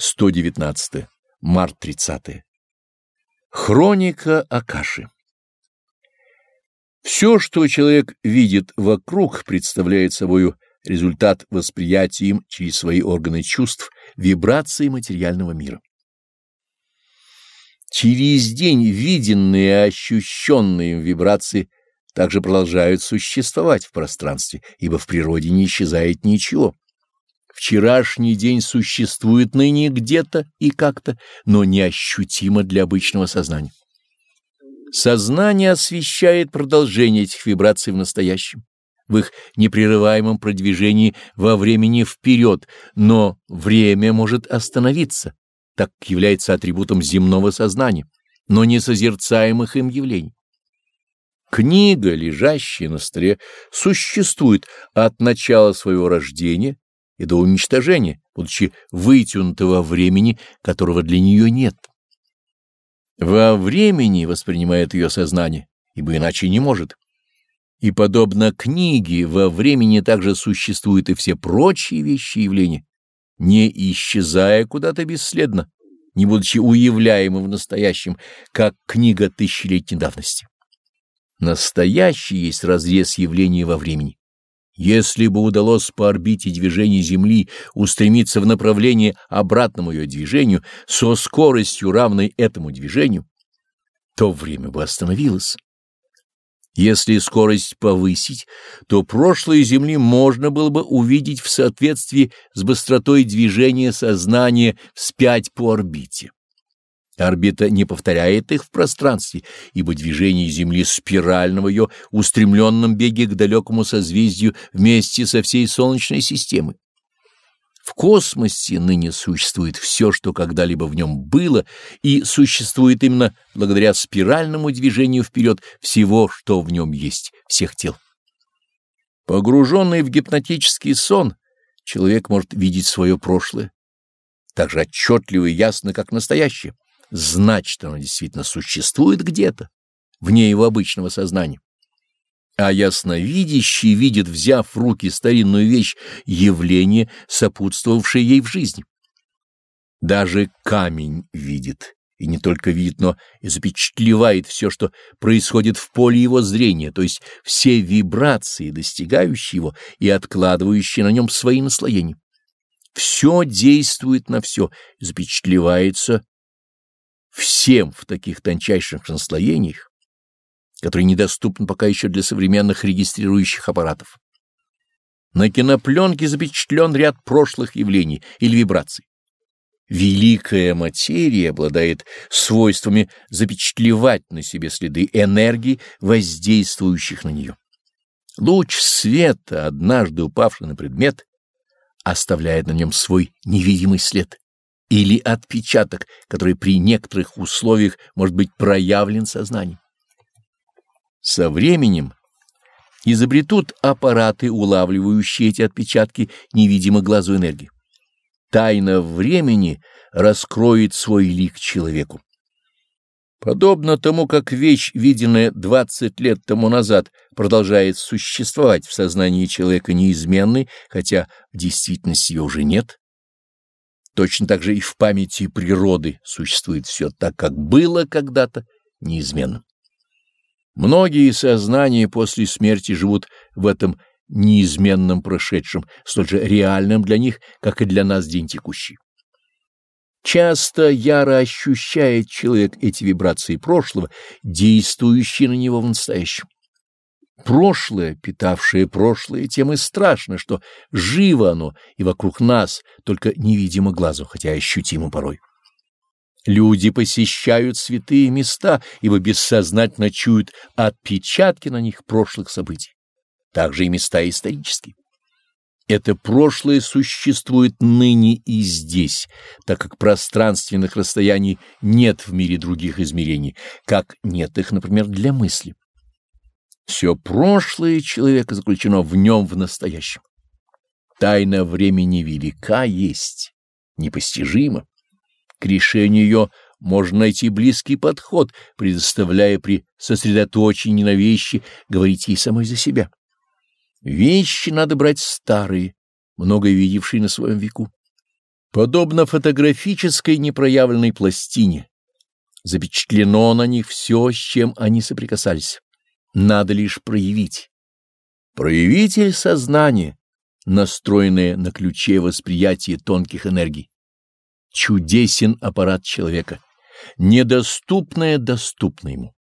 119. Март 30. Хроника Акаши. Все, что человек видит вокруг, представляет собою результат восприятия им через свои органы чувств, вибрации материального мира. Через день виденные и ощущенные им вибрации также продолжают существовать в пространстве, ибо в природе не исчезает ничего. Вчерашний день существует ныне где-то и как-то, но неощутимо для обычного сознания. Сознание освещает продолжение этих вибраций в настоящем, в их непрерываемом продвижении во времени вперед, но время может остановиться, так является атрибутом земного сознания, но не созерцаемых им явлений. Книга, лежащая на столе, существует от начала своего рождения и до уничтожения, будучи вытянутого времени, которого для нее нет. Во времени воспринимает ее сознание, ибо иначе не может. И подобно книге, во времени также существуют и все прочие вещи и явления, не исчезая куда-то бесследно, не будучи уявляемым в настоящем, как книга тысячелетней давности. Настоящий есть разрез явления во времени. Если бы удалось по орбите движения Земли устремиться в направлении обратному ее движению со скоростью, равной этому движению, то время бы остановилось. Если скорость повысить, то прошлое Земли можно было бы увидеть в соответствии с быстротой движения сознания вспять по орбите. Орбита не повторяет их в пространстве, ибо движение Земли спирального ее устремленном беге к далекому созвездию вместе со всей Солнечной системой. В космосе ныне существует все, что когда-либо в нем было, и существует именно благодаря спиральному движению вперед всего, что в нем есть, всех тел. Погруженный в гипнотический сон, человек может видеть свое прошлое, так же отчетливо и ясно, как настоящее значит, оно действительно существует где-то, вне его обычного сознания. А ясновидящий видит, взяв в руки старинную вещь, явление, сопутствовавшее ей в жизни. Даже камень видит, и не только видит, но и запечатлевает все, что происходит в поле его зрения, то есть все вибрации, достигающие его и откладывающие на нем свои наслоения. Все действует на все, запечатлевается всем в таких тончайших наслоениях, которые недоступны пока еще для современных регистрирующих аппаратов. На кинопленке запечатлен ряд прошлых явлений или вибраций. Великая материя обладает свойствами запечатлевать на себе следы энергии, воздействующих на нее. Луч света, однажды упавший на предмет, оставляет на нем свой невидимый след или отпечаток, который при некоторых условиях может быть проявлен сознанием. Со временем изобретут аппараты, улавливающие эти отпечатки невидимо глазу энергии. Тайна времени раскроет свой лик человеку. Подобно тому, как вещь, виденная 20 лет тому назад, продолжает существовать в сознании человека неизменной, хотя в действительности ее уже нет, Точно так же и в памяти природы существует все так, как было когда-то, неизменно. Многие сознания после смерти живут в этом неизменном прошедшем, столь же реальном для них, как и для нас день текущий. Часто яро ощущает человек эти вибрации прошлого, действующие на него в настоящем. Прошлое, питавшее прошлое, тем и страшно, что живо оно и вокруг нас, только невидимо глазу, хотя ощутимо порой. Люди посещают святые места, ибо бессознательно чуют отпечатки на них прошлых событий. Также и места исторические. Это прошлое существует ныне и здесь, так как пространственных расстояний нет в мире других измерений, как нет их, например, для мысли. Все прошлое человека заключено в нем в настоящем. Тайна времени велика есть, непостижима. К решению ее можно найти близкий подход, предоставляя при сосредоточении на вещи говорить ей самой за себя. Вещи надо брать старые, многое видевшие на своем веку. Подобно фотографической непроявленной пластине, запечатлено на них все, с чем они соприкасались. Надо лишь проявить. Проявитель сознания, настроенное на ключе восприятия тонких энергий. Чудесен аппарат человека, недоступное доступно ему.